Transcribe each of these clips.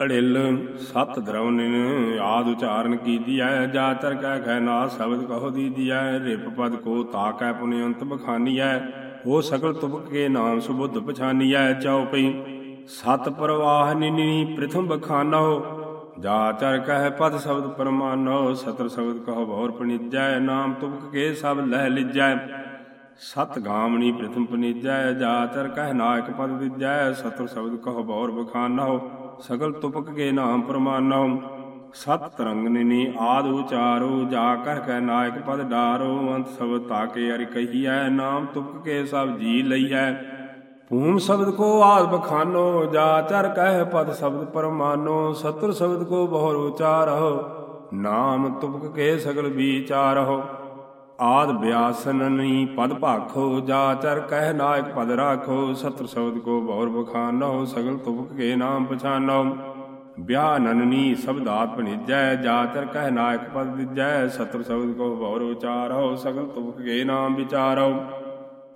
ਅੜਿਲ ਸਤ ਦਰਵਨਿਨ ਆਦ ਉਚਾਰਨ ਕੀਤੀਐ ਜਾ ਤਰ ਕਹਿ ਖੈ ਨਾ ਸ਼ਬਦ ਕਹੋ ਦੀਦੀਐ ਰਿਪ ਪਦ ਕੋ ਤਾਕੈ ਪੁਨਿ ਅੰਤ ਹੈ ਹੋ ਸਕਲ ਤੁਬਕ ਕੇ ਨਾਮ ਸੁਬੁੱਧ ਪਛਾਨੀਐ ਚਉਪਈ ਸਤ ਪ੍ਰਵਾਹ ਨਿਨੀ ਪ੍ਰਥਮ ਬਖਾਨੋ ਜਾ ਚਰ ਕਹਿ ਪਦ ਸ਼ਬਦ ਪਰਮਾਨੋ ਸਤਰ ਸ਼ਬਦ ਕਹੋ ਭੌਰ ਪਣੀਜੈ, ਨਾਮ ਤੁਬਕ ਕੇ ਸਭ ਲਹਿ ਲਿਜੈ, ਸਤ ਗਾਮਣੀ ਪ੍ਰਥਮ ਪਨੀਜੈ ਜਾ ਚਰ ਕਹਿ ਨਾਇਕ ਪਦ ਵਿਜੈ ਸਤਰ ਸ਼ਬਦ ਕਹੋ ਭੌਰ ਬਖਾਨੋ ਸਗਲ ਤੁਪਕ ਕੇ ਨਾਮ ਪਰਮਾਨੋ ਸਤ ਤਰੰਗ ਨਿਨੀ ਆਦ ਉਚਾਰੋ, ਜਾ ਕਰ ਕੈ ਨਾਇਕ ਪਦ ਡਾਰੋ, ਅੰਤ ਸਬਦ ਤਾਕੇ ਅਰਿ ਕਹੀਐ, ਨਾਮ ਤੁਪਕ ਕੇ ਸਭ ਜੀ ਲਈਐ। ਭੂਮ ਸ਼ਬਦ ਕੋ ਆਦ ਬਖਾਨੋ, ਜਾ ਚਰ ਕਹਿ ਪਦ ਸ਼ਬਦ ਪਰਮਾਨੋ, ਸਤਰ ਸ਼ਬਦ ਕੋ ਬਹੁਰ ਉਚਾਰਹੁ। ਨਾਮ ਤੁਪਕ ਕੇ ਸਗਲ ਵਿਚਾਰਹੁ। ਆਦ ਬਿਆਸਨਨੀ ਪਦ ਭਾਖੋ, ਜਾ ਚਰ ਕਹਿ ਨਾਇਕ ਪਦ ਰਾਖੋ ਸਤਰ ਸ਼ਬਦ ਕੋ ਬਹੁਰ ਬਖਾਨੋ, ਸਗਲ ਤੁਪਕ ਕੇ ਨਾਮ ਪਛਾਨੋ। ਵਿਆਹ ਨਨਨੀ ਸ਼ਬਦਾਤ ਭਣੀਜੈ ਜਾ ਚਰ ਕਹਿ ਨਾਇਕ ਪਦ ਦਿਜੈ ਸਤਰ ਸ਼ਬਦ ਕੋ ਬਹੁਰ ਉਚਾਰੋ, ਸਗਲ ਤੁਪਕ ਕੇ ਨਾਮ ਵਿਚਾਰੋ।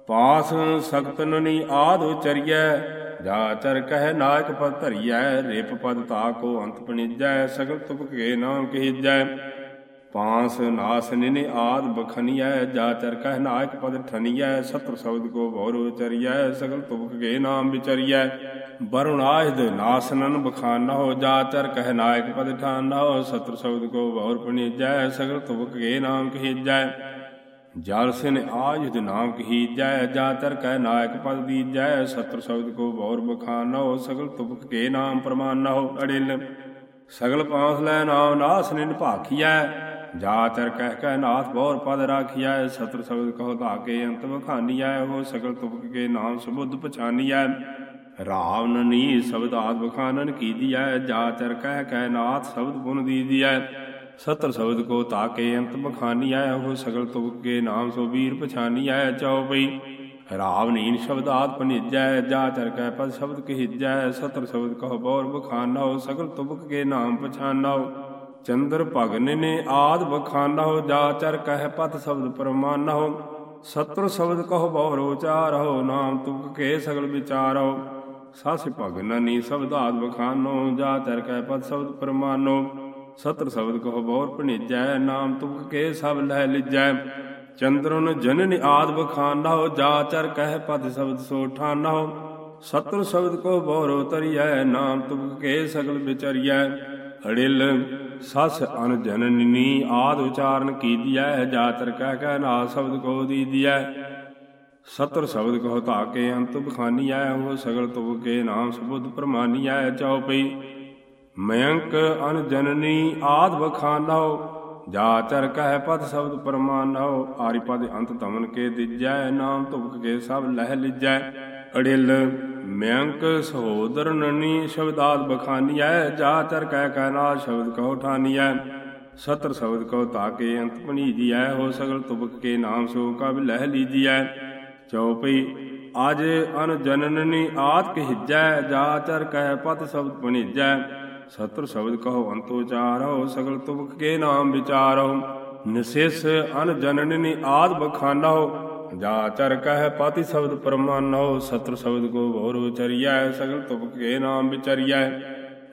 ਪਾਸ ਸਖਤ ਨਨੀ ਆਦ ਉਚਰੀਐ, ਜਾ ਚਰ ਕਹਿ ਨਾਇਕ ਪਦ ਧਰੀਐ, ਰੇਪ ਪਦ ਤਾ ਕੋ ਅੰਤ ਪਣੀਜੈ ਸਗਲ ਤੁਪਕ ਕੇ ਨਾਮ ਕਹੀਜੈ। ਪਾਂਸ ਨਾਸ ਨਿਨੇ ਆਦ ਬਖਨੀਐ, ਜਾ ਚਰ ਕਹਿ ਨਾਇਕ ਪਦ ਠਨੀਐ ਸਤਰ ਸ਼ਬਦ ਕੋ ਭੌਰ ਉਚਰੀਐ, ਸਗਲ ਤੁਬਕ ਕੇ ਨਾਮ ਵਿਚਰੀਐ। ਬਰੁਣ ਆਹਿਦ ਨਾਸਨਨ ਬਖਾਨਾ ਹੋ, ਜਾ ਚਰ ਕਹਿ ਨਾਇਕ ਪਦ ਠਾਨਾ ਹੋ ਸਤਰ ਸ਼ਬਦ ਕੋ ਭੌਰ ਪਣੀਜੈ, ਸਗਲ ਤੁਬਕ ਕੇ ਨਾਮ ਕਹੀਜੈ। ਜਲ ਸਿਨ ਆਯੁਧ ਨਾਮ ਕਹੀ ਜੈ ਚਰ ਕਹਿ ਨਾਇਕ ਪਦ ਦੀ ਜੈ ਸਤਰ ਸ਼ਬਦ ਕੋ ਭੌਰ ਬਖਾਨਾ ਸਗਲ ਤੁਬਕ ਕੇ ਨਾਮ ਪ੍ਰਮਾਨਾ ਅੜਿਲ। ਸਗਲ ਪਾਂਸ ਲੈ ਨਾਮ ਨਾਸ ਨਿਨ ਭਾਖੀਐ ਜਾ ਚਰ ਕਹਿ ਕਹਿ ਨਾਥ ਬਹੁਰ ਪਦ ਰਾਖੀਐ ਸਤਰ ਸ਼ਬਦ ਕਹੋ ਧਾਕੇ ਅੰਤ ਬਖਾਨੀਐ ਹੋ ਸਗਲ ਤੁਪਕ ਕੇ ਨਾਮ ਸੁਬੁੱਧ ਪਛਾਨੀਐ। ਰਾਵਨਨੀ ਸ਼ਬਦ ਆਦ ਬਖਾਨਨ ਕੀਦੀਐ ਜਾ ਚਰ ਕਹਿ ਕਹਿ ਨਾਥ ਸ਼ਬਦ ਪੁਨ ਦੀਦੀਐ। ਸਤਰ ਸ਼ਬਦ ਕੋ ਤਾਕੇ ਅੰਤ ਬਖਾਨੀਐ ਹੋ ਸਗਲ ਤੁਪਕ ਕੇ ਨਾਮ ਸੋ ਵੀਰ ਪਛਾਨੀਐ ਚਉਪਈ ਰਾਵਨੀਨ ਸ਼ਬਦ ਆਦ ਪਨਿਜੈ ਜਾ ਚਰ ਕਹਿ ਪਦ ਸ਼ਬਦ ਕਹੀਜੈ ਸਤਰ ਸ਼ਬਦ ਕਹੋ ਬਹੁਰ ਬਖਾਨਾ ਸਗਲ ਤੁਬਕ ਕੇ ਨਾਮ ਪਛਾਨਾਓ ਚੰਦਰ ਭਗਨ ਨੇ ਆਦ ਬਖਾਨਹੁ ਜਾ ਕਹਿ ਪਤ ਸ਼ਬਦ ਪਰਮਾਨਹੁ ਸਤਰ ਸ਼ਬਦ ਕਹੋ ਬਹੁ ਰੋਚਾਰਹੁ ਨਾਮ ਤੁਕ ਕੇ ਸਗਲ ਵਿਚਾਰਹੁ ਸਾਸ ਭਗਨਨੀ ਸ਼ਬਦ ਆਦ ਬਖਾਨੋ, ਜਾ ਚਰ ਕਹਿ ਪਤ ਸ਼ਬਦ ਪਰਮਾਨੋ। ਸਤਰ ਸ਼ਬਦ ਕਹੋ ਬਹੁ ਭਣੀਜੈ, ਨਾਮ ਤੁਕ ਕੇ ਸਭ ਲਹਿ ਲਿਜੈ। ਚੰਦਰਨ ਜਨਨ ਆਦ ਬਖਾਨਹੁ ਜਾ ਚਰ ਕਹਿ ਪਤ ਸ਼ਬਦ ਸੋ ਠਾਨਹੁ ਸਤਰ ਸ਼ਬਦ ਕੋ ਬਹੁ ਰੋ ਤਰੀਐ, ਨਾਮ ਤੁਕ ਕੇ ਸਗਲ ਵਿਚਰੀਐ। ਅੜਿਲ ਸਸ ਅਨ ਜਨਨੀ ਆਦ ਉਚਾਰਨ ਕੀਦੀਐ ਜਾਤਰ ਕਹਿ ਕਹਿ ਨਾ ਸ਼ਬਦ ਕੋ ਦੀਦੀਐ ਸਤਰ ਸ਼ਬਦ ਕਹੋ ਧਾਕੇ ਅੰਤ ਬਖਾਨੀਐ ਹੋ ਸਗਲ ਤੁਬ ਕੇ ਨਾਮ ਸੁਬੁੱਧ ਪ੍ਰਮਾਨੀਐ ਚਉਪਈ ਮਯੰਕ ਅਨ ਜਨਨੀ ਆਦ ਬਖਾਨਹੁ ਜਾਚਰ ਕਹਿ ਪਦ ਸ਼ਬਦ ਪਰਮਾਨਹੁ ਆਰਿ ਪਦ ਅੰਤ ਤਮਨ ਕੇ ਦਿਜੈ ਨਾਮ ਤੁਬਕ ਕੇ ਸਭ ਲਹਿ ਲਿਜੈ ਅੜਿਲ ਮਿਅੰਕ ਸਹੋਦਰ ਨਨੀ ਸ਼ਬਦਾਤ ਬਖਾਨੀਐ, ਜਾ ਚਰ ਕਹਿ ਕਹਿਨਾ ਸ਼ਬਦ ਕਹੋ ਠਾਨੀਐ। ਸਤਰ ਸ਼ਬਦ ਕਹੋ ਤਾਕੇ ਅੰਤ ਪਣੀਜੀਐ ਹੋ ਸਗਲ ਤੁਬਕ ਕੇ ਨਾਮ ਸੋ ਕਬ ਲਹਿ ਲੀਜੀਐ। ਚਉਪਈ ਅਜ ਅਨ ਜਨਨਨੀ ਆਤ ਕਹਿਜੈ, ਜਾ ਚਰ ਕਹਿ ਪਤ ਸ਼ਬਦ ਪਣੀਜੈ ਸਤਰ ਸ਼ਬਦ ਕਹੋ ਅੰਤੋ ਚਾਰੋ ਸਗਲ ਤੁਬਕ ਕੇ ਨਾਮ ਵਿਚਾਰੋ ਨਿਸਿਸ ਅਨ ਜਨਨਨੀ ਆਦ ਬਖਾਨਾਓ ਜਾ ਚਰ ਕਹਿ ਪਾਤੀ ਸ਼ਬਦ ਪਰਮਾਨੋ ਸਤਰ ਸ਼ਬਦ ਕੋ ਭੌਰ ਉਚਰੀਐ ਸਗਲ ਤੁਪਕ ਕੇ ਨਾਮ ਵਿਚਰੀਐ।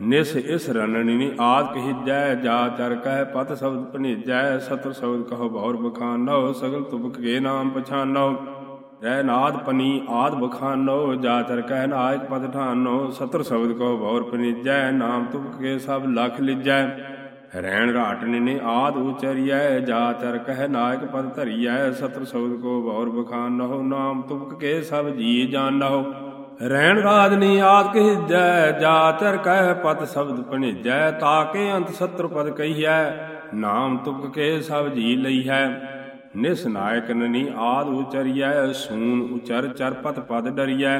ਨਿਸ ਇਸ ਰਣਨੀ ਆਦ ਕਹੀਜੈ, ਜਾ ਚਰ ਕਹਿ ਪਤ ਸ਼ਬਦ ਪਨੀਜੈ ਸਤਰ ਸ਼ਬਦ ਕਹੋ ਭੌਰ ਬਖਾਨੋ, ਸਗਲ ਤੁਪਕ ਕੇ ਨਾਮ ਪਛਾਨੋ। ਰਹਿ ਨਾਦ ਪਨੀ ਆਦ ਬਖਾਨੋ, ਜਾ ਚਰ ਕਹਿ ਨਾਇਕ ਪਦ ਠਾਨੋ ਸਤਰ ਸ਼ਬਦ ਕਹੋ ਭੌਰ ਪਨੀਜੈ ਨਾਮ ਤੁਪਕ ਕੇ ਸਭ ਲਖ ਲਿਜੈ। ਰੈਣ ਰਾਟਨ ਨੇ ਆਦ ਉਚਰੀਐ ਜਾ ਚਰ ਕਹਿ ਨਾਇਕ ਪਦ ਧਰੀਐ ਸਤਰ ਸ਼ਬਦ ਕੋ ਬੌਰ ਬਖਾਨਹੁ ਨਾਮ ਤੁਮਕ ਕੇ ਸਭ ਜੀ ਜਾਣਹੁ ਰੈਣ ਰਾਜਨੀ ਆਦ ਕਹਿਜੈ ਜਾ ਚਰ ਕਹਿ ਪਦ ਸ਼ਬਦ ਪਣੀਜੈ ਤਾਕੇ ਅੰਤ ਸਤਰ ਪਦ ਕਹੀਐ, ਨਾਮ ਤੁਮਕ ਕੇ ਸਭ ਜੀ ਲਈਐ। ਨਿਸ ਨਾਇਕ ਨਨੀ ਆਦ ਉਚਰੀਐ, ਸੂਨ ਉਚਰ ਚਰ ਪਤ ਪਦ ਡਰੀਐ।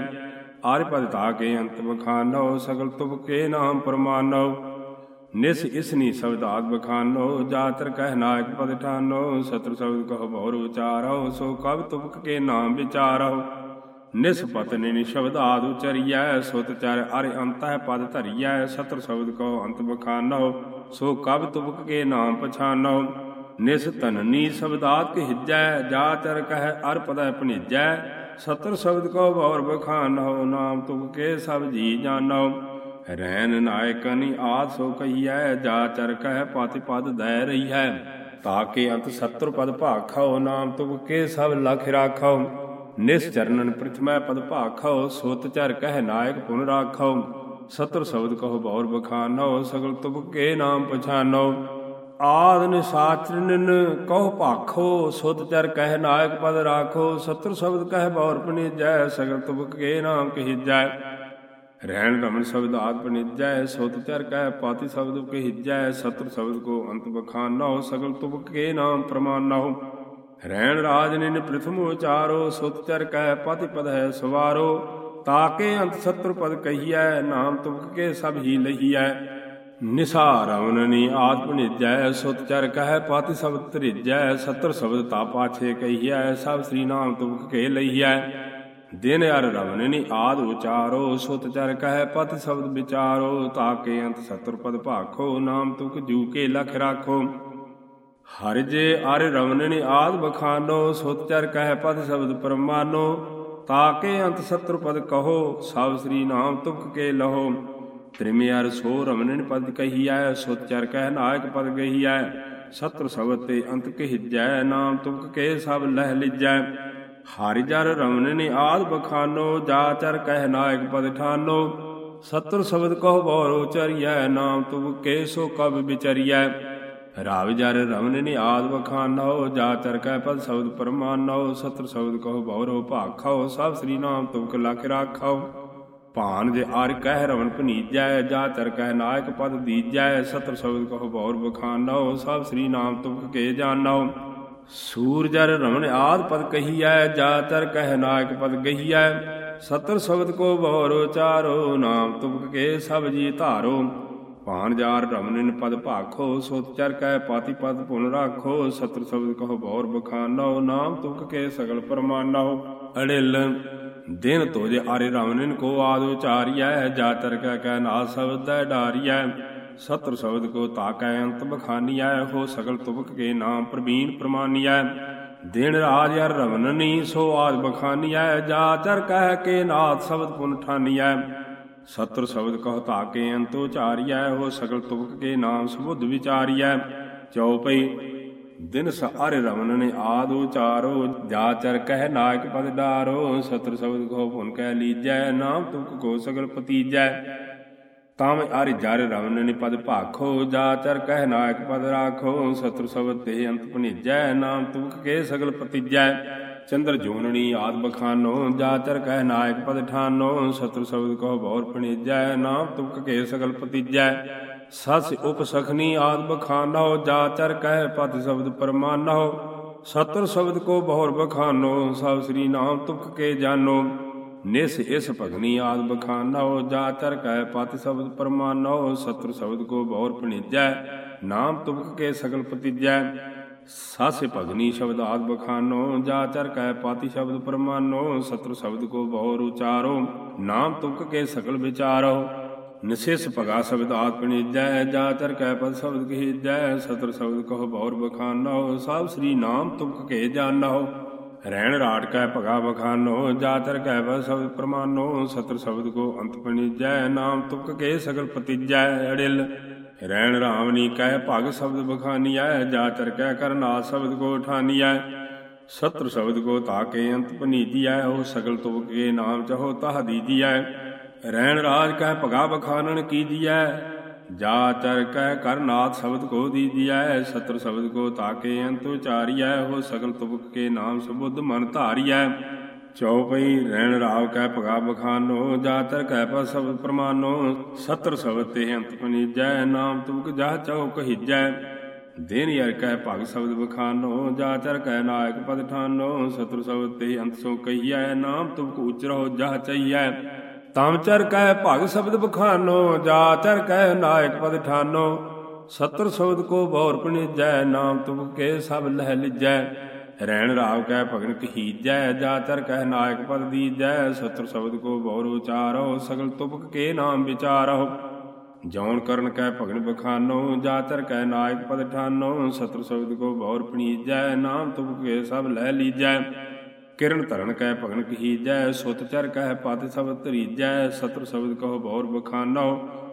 ਆਰਿ ਪਦ ਤਾਕੇ ਅੰਤ ਬਖਾਨਹੁ ਸਗਲ ਤੁਮਕੇ ਨਾਮ ਪਰਮਾਨਹੁ ਨਿਸ ਇਸਨੀ ਸ਼ਬਦ ਆਦ ਬਖਾਨੋ, ਜਾਤਰ ਕਹਿ ਨਾਇਕ ਪਦ ਠਾਨੋ ਸਤਰ ਸ਼ਬਦ ਕਹ ਬਹੁਰ ਉਚਾਰੋ, ਸੋ ਕਬ ਤੁਪਕ ਕੇ ਨਾਮ ਵਿਚਾਰੋ। ਨਿਸ ਪਤਨੀ ਨੀ ਸ਼ਬਦ ਆਦ ਉਚਰੀਐ, ਸੁਤ ਚਰ ਅਰ ਅੰਤ ਪਦ ਧਰੀਐ ਸਤਰ ਸ਼ਬਦ ਕੋ ਅੰਤ ਬਖਾਨੋ, ਸੋ ਕਬ ਤੁਪਕ ਕੇ ਨਾਮ ਪਛਾਨੋ। ਨਿਸ ਤਨਨੀ ਸ਼ਬਦਾਤ ਕਹਿਜੈ, ਜਾਤਰ ਕਹਿ ਅਰ ਪਦੈ ਪਣੀਜੈ ਸਤਰ ਸ਼ਬਦ ਕੋ ਬਹੁਰ ਬਖਾਨੋ, ਨਾਮ ਤੁਪਕ ਸਭ ਜੀ ਜਾਣੋ ਰੈਨ ਨਾਇਕਨੀ ਆਦ ਸੋ ਕਹੀਐ, ਜਾ ਚਰ ਕਹਿ ਪਤਿ ਪਦ ਦੈ ਰਹੀ ਹੈ ਤਾਕੇ ਅੰਤ ਸਤਰ ਪਦ ਭਾਖਾਓ ਨਾਮ ਤੁਮ ਕੇ ਸਭ ਲਖ ਰਾਖਾਓ ਨਿਸ ਪ੍ਰਥਮੈ ਪਦ ਭਾਖਾਓ ਸੁਤ ਚਰ ਕਹਿ ਨਾਇਕ ਪੁਨ ਰਾਖਾਓ ਸਤਰ ਸ਼ਬਦ ਕਹੋ ਬੌਰ ਬਖਾਨੋ, ਸਗਲ ਤੁਮ ਕੇ ਨਾਮ ਪਛਾਨੋ। ਆਦ ਨਿਸਾਚਰਨਨ ਕਹੋ ਭਾਖੋ, ਸੁਤ ਚਰ ਕਹਿ ਨਾਇਕ ਪਦ ਰਾਖੋ। ਸਤਰ ਸ਼ਬਦ ਕਹਿ ਬੌਰ ਪਨੀਜੈ, ਸਗਲ ਤੁਮ ਕੇ ਨਾਮ ਕਹੀਜੈ। ਰਹਿਣ ਰਮਨ ਸ਼ਬਦ ਆਦ ਪਨਿਜੈ, ਸੁਤ ਚਰ ਕਹਿ ਪਾਤੀ ਸ਼ਬਦ ਕਹੀਜੈ ਸਤਰ ਸ਼ਬਦ ਕੋ ਅੰਤ ਬਖਾਨੋ ਸਗਲ ਤੁਮ ਕੇ ਨਾਮ ਪ੍ਰਮਾਨੋ ਰਹਿਣ ਰਾਜ ਨਿਨ ਪ੍ਰਥਮ ਉਚਾਰੋ, ਸੁਤ ਚਰ ਕਹਿ ਪਤਿ ਪਦ ਹੈ ਸਵਾਰੋ। ਤਾਕੇ ਅੰਤ ਸਤਰ ਪਦ ਕਹੀਐ, ਨਾਮ ਤੁਮਕ ਕੇ ਸਭ ਹੀ ਲਹੀਐ। ਨਿਸਾਰਵਨਨੀ ਆਦ ਪਨਿਜੈ, ਸੁਤ ਚਰ ਕਹਿ ਪਤਿ ਸ਼ਬਦ ਤ੍ਰਿਜੈ ਸਤਰ ਸ਼ਬਦ ਤਾ ਪਾਛੇ ਕਹੀਐ, ਸਭ ਸ੍ਰੀ ਨਾਮ ਤੁਮਕ ਕੇ ਲਹੀਐ। ਦਿਨ ਅਰ ਰਮਨਿਨੀ ਆਦ ਉਚਾਰੋ, ਸੁਤ ਚਰ ਕਹਿ ਪਤਿ ਸ਼ਬਦ ਵਿਚਾਰੋ, ਤਾਕੇ ਅੰਤ ਸਤਰ ਪਦ ਭਾਖੋ, ਨਾਮ ਤੁਕ ਜੂ ਕੇ ਲਖ ਰਾਖੋ। ਹਰਿ ਜੇ ਅਰ ਰਮਨਿਨੀ ਆਦ ਬਖਾਨੋ, ਸੁਤ ਚਰ ਕਹਿ ਪਤ ਸ਼ਬਦ ਪਰਮਾਨੋ, ਤਾਕੇ ਅੰਤ ਸਤਰ ਪਦ ਕਹੋ, ਸਭ ਸ੍ਰੀ ਨਾਮ ਤੁਕ ਕੇ ਲਹੋ। ਤ੍ਰਿਮਿਆਰ ਸੋ ਰਮਨਿਨ ਪਦ ਕਹੀਐ, ਸੁਤ ਚਰ ਕਹਿ ਨਾਇਕ ਪਦ ਗਹੀਐ ਸਤਰ ਸ਼ਬਦ ਤੇ ਅੰਤ ਕਹਿਜੈ, ਨਾਮ ਤੁਕ ਕੇ ਸਭ ਲਹਿ ਲਿਜੈ। ਹਰਿ ਜਰ ਰਮਨਨ ਆਦ ਬਖਾਨੋ, ਜਾ ਚਰ ਕਹਿ ਨਾਇਕ ਪਦ ਠਾਨੋ। ਸਤਰ ਸ਼ਬਦ ਕਹੋ ਬੋਰੋ ਚਰੀਐ, ਨਾਮ ਤੁਕ ਕੇ ਸੋ ਕਬ ਵਿਚਰੀਐ। ਰਾਵ ਜਰ ਰਮਨ ਨੀ ਆਦ ਬਖਾਨੋ, ਜਾ ਚਰ ਕਹਿ ਪਦ ਸ਼ਬਦ ਪਰਮਾਨੋ। ਸਤਰ ਸ਼ਬਦ ਕਹੋ ਬੌਰੋ ਭਾਖਾਓ ਸਭ ਸ੍ਰੀ ਨਾਮ ਤੁਮਕ ਲਖ ਰਾਖਾਓ ਭਾਨ ਜੇ ਆਰ ਕਹਿ ਰਵਨ ਭਨੀਜੈ, ਜਾ ਚਰ ਕਹਿ ਨਾਇਕ ਪਦ ਦੀਜੈ। ਸਤਰ ਸ਼ਬਦ ਕਹੋ ਬੌਰ ਬਖਾਨੋ, ਸਭ ਸ੍ਰੀ ਨਾਮ ਤੁਮਕ ਕੇ ਜਾਣਾਓ ਸੂਰਜਰ ਰਮਨ ਆਦ ਪਦ ਕਹੀਐ ਜਾ ਚਰ ਕਹਿ ਨਾਇਕ ਪਦ ਗਹੀਐ। ਸਤਰ ਸ਼ਬਦ ਕੋ ਬੌਰੋ ਚਾਰੋ, ਨਾਮ ਤੁਮਕ ਕੇ ਸਭ ਜੀ ਧਾਰੋ। ਭਾਨ ਜਾਰ ਰਮਨਿਨ ਪਦ ਭਾਖੋ, ਸੋਤ ਚਰ ਕੈ ਪਾਤੀ ਪਦ ਪੁਨ ਰਾਖੋ। ਸਤਰ ਸ਼ਬਦ ਕਹੋ ਬੌਰ ਬਖਾਨੋ, ਨਾਮ ਤੁਕ ਕੇ ਸਗਲ ਪਰਮਾਨੋ। ਅੜਿਲ, ਦਿਨ ਤੋਜੇ ਆਰੇ ਰਮਨਿਨ ਕੋ ਆਦ ਉਚਾਰੀਐ ਜਾ ਤਰ ਕਹਿ ਕੈ ਨਾ ਸ਼ਬਦੈ ਡਾਰੀਐ। ਸਤਰ ਸ਼ਬਦ ਕੋ ਤਾਕੈ ਅੰਤ ਬਖਾਨੀਐ, ਹੋ ਸਗਲ ਤੁਬਕ ਕੇ ਨਾਮ ਪ੍ਰਵੀਨ ਪ੍ਰਮਾਨੀਐ। ਦਿਨ ਰਾਜ ਅਰ ਰਮਨਨੀ ਸੋ ਆਦ ਬਖਾਨੀਐ, ਜਾ ਚਰ ਕਹਿ ਕੇ ਨਾਥ ਸ਼ਬਦ ਪੁਨ ਠਾਨੀਐ। ਸਤਰ ਸ਼ਬਦ ਕਹ ਤਾਕੇ ਅੰਤੋ ਚਾਰੀਐ ਹੋ ਸਗਲ ਤੁਬਕ ਕੇ ਨਾਮ ਸੁਬੁੱਧ ਵਿਚਾਰੀਐ। ਚਉਪਈ ਦਿਨ ਸਾਰੇ ਰਮਨ ਨੇ ਆਦ ਉਚਾਰੋ, ਜਾ ਕਹਿ ਨਾਇਕ ਪਦ ਡਾਰੋ। ਸਤਰ ਸ਼ਬਦ ਕੋ ਭੁਨ ਕਹਿ ਲੀਜੈ, ਨਾਮ ਤੁਕ ਕੋ ਸਗਲ ਪਤੀਜੈ। ਤਾਮ ਆਰਿ ਜਰ ਰਮਨ ਪਦ ਭਾਖੋ, ਜਾ ਚਰ ਕਹਿ ਨਾਇਕ ਪਦ ਰਾਖੋ ਸਤਰ ਸ਼ਬਦ ਤੇ ਅੰਤ ਭਨਿਜੈ ਨਾਮ ਤੁਕ ਕੇ ਸਗਲ ਪਤੀਜੈ ਚੰਦਰ ਜੋਨਣੀ ਆਦ ਬਖਾਨੋ, ਜਾ ਚਰ ਕਹਿ ਨਾਇਕ ਪਦ ਠਾਨੋ ਸਤਰ ਸ਼ਬਦ ਕਹੋ ਬੌਰ ਪਣੀਜੈ ਨਾਮ ਤੁਕ ਕੇ ਸਗਲ ਪਤੀਜੈ ਸਸ ਉਪ ਸਖਨੀ ਆਦ ਬਖਾਨੋ, ਜਾ ਚਰ ਕਹਿ ਪਦ ਸ਼ਬਦ ਪਰਮਾਨੋ। ਸਤਰ ਸ਼ਬਦ ਕੋ ਬਹੁਰ ਬਖਾਨੋ, ਸਭ ਸ੍ਰੀ ਨਾਮ ਤੁਕ ਕੇ ਜਾਨੋ। ਨਿਸ ਇਸ ਭਗਨੀ ਆਦ ਬਖਾਨੋ ਜਾ ਚਰ ਕੈ ਪਤ ਸ਼ਬਦ ਪਰਮਾਨੋ ਸਤਰ ਸ਼ਬਦ ਕੋ ਬਹੁਰ ਪਣੀਜੈ ਨਾਮ ਤੁਕ ਕੇ ਸਗਲ ਪਤੀਜੈ। ਸਾਸੇ ਭਗਨੀ ਸ਼ਬਦ ਆਦ ਬਖਾਨੋ ਜਾ ਚਰ ਕੈ ਪਾਤੀ ਸ਼ਬਦ ਪਰਮਾਨੋ ਸਤਰ ਸ਼ਬਦ ਕੋ ਬਹੁਰ ਉਚਾਰੋ, ਨਾਮ ਤੁਕ ਕੇ ਸਕਲ ਵਿਚਾਰੋ। ਨਿਸਿਸ ਭਗਾ ਸ਼ਬਦ ਆਦ ਪਣੀਜੈ ਜਾ ਚਰ ਕਹਿ ਪਦ ਸ਼ਬਦ ਕਹੀਜੈ ਸਤਰ ਸ਼ਬਦ ਕਹੋ ਬਹੁਰ ਬਖਾਨੋ ਸਭ ਸ੍ਰੀ ਨਾਮ ਤੁਕ ਕੇ ਜਾਣੋ। ਰਹਿਣ ਰਾਟ ਕਹਿ ਭਗਾ ਬਖਾਨੋ ਜਾ ਚਰ ਕਹਿ ਪਦ ਸ਼ਬਦ ਸਤਰ ਸ਼ਬਦ ਕੋ ਅੰਤ ਪਣੀਜੈ, ਨਾਮ ਤੁਕ ਕੇ ਸਗਲ ਪਤੀਜੈ, ਅੜਿਲ। ਰਹਿਣ ਰਾਮਨੀ ਕਹਿ ਭਗ ਸ਼ਬਦ ਬਖਾਨੀਐ ਜਾ ਕਹਿ ਕਰਨਾ ਸ਼ਬਦ ਕੋ ਠਾਨੀਐ। ਸਤਰ ਸ਼ਬਦ ਕੋ ਤਾਕੇ ਅੰਤ ਪਨੀਜੀਐ ਹੋ ਸਗਲ ਤੁਬ ਕੇ ਨਾਮ ਚਹੋ ਤਾਹ ਦੀਜੀਐ। ਰਹਿਣ ਰਾਜ ਕਹਿ ਭਗਾ ਬਖਾਨਣ ਕੀਜੀਐ ਜਾ ਚਰ ਕਹਿ ਕਰਨਾਥ ਸ਼ਬਦ ਕੋ ਦੀਜੀਐ, ਸਤਰ ਸ਼ਬਦ ਕੋ ਤਾਕੇ ਅੰਤ ਉਚਾਰੀਐ ਹੋ ਸਗਲ ਤੁਬ ਕੇ ਨਾਮ ਸੁਬੁੱਧ ਮਨ ਧਾਰੀਐ। ਚਉਪਈ ਰਹਿਣ ਰਾਵ ਕਹਿ ਭਗਾ ਬਖਾਨੋ, ਜਾ ਤਰ ਕਹਿ ਪਾ ਸ਼ਬਦ ਪ੍ਰਮਾਨੋ, ਸਤਰ ਸ਼ਬਦ ਤੇ ਅੰਤ ਪਨੀਜੈ, ਨਾਮ ਤੁਮਕ ਜਾ ਚਉ ਕਹੀਜੈ ਦੇਨ ਯਰ ਕਹਿ ਭਗ ਸ਼ਬਦ ਬਖਾਨੋ, ਜਾ ਚਰ ਕਹਿ ਨਾਇਕ ਪਦ ਠਾਨੋ, ਸਤਰ ਸ਼ਬਦ ਤੇ ਅੰਤ ਸੋ ਕਹੀਐ, ਨਾਮ ਤੁਮਕ ਉਚਰੋ ਜਾ ਚਈਐ। ਤਮ ਚਰ ਕਹਿ ਭਗ ਸ਼ਬਦ ਬਖਾਨੋ, ਜਾ ਚਰ ਕਹਿ ਨਾਇਕ ਪਦ ਠਾਨੋ। ਸਤਰ ਸ਼ਬਦ ਕੋ ਬੌਰ ਪਣੀਜੈ, ਨਾਮ ਤੁਮਕ ਕੇ ਸਭ ਲਹਿ ਲਿਜੈ। ਰੈਣ ਰਾਵ ਕਹਿ ਭਗਨ ਕਹੀਜੈ, ਜਾ ਚਰ ਕਹਿ ਨਾਇਕ ਪਦ ਦੀਜੈ। ਸਤਰ ਸ਼ਬਦ ਕੋ ਬੌਰ ਉਚਾਰੋ, ਸਗਲ ਤੁਪਕ ਕੇ ਨਾਮ ਵਿਚਾਰੋ। ਜੌਨ ਕਰਨ ਕਹਿ ਭਗਨ ਬਖਾਨੋ, ਜਾ ਕਹਿ ਨਾਇਕ ਪਦ ਠਾਨੋ। ਸਤਰ ਸ਼ਬਦ ਕੋ ਬੌਰ ਪਣੀਜੈ, ਨਾਮ ਤੁਪਕ ਕੇ ਸਭ ਲੈ ਲੀਜੈ। ਕਿਰਨ ਧਰਨ ਕੈ ਭਗਨ ਕਹੀਜੈ ਸੁਤ ਚਰ ਕਹਿ ਪਤ ਸਭ ਧਰੀਜੈ ਸਤਰ ਸ਼ਬਦ ਕਹੋ ਬੌਰ ਬਖਾਨੋ,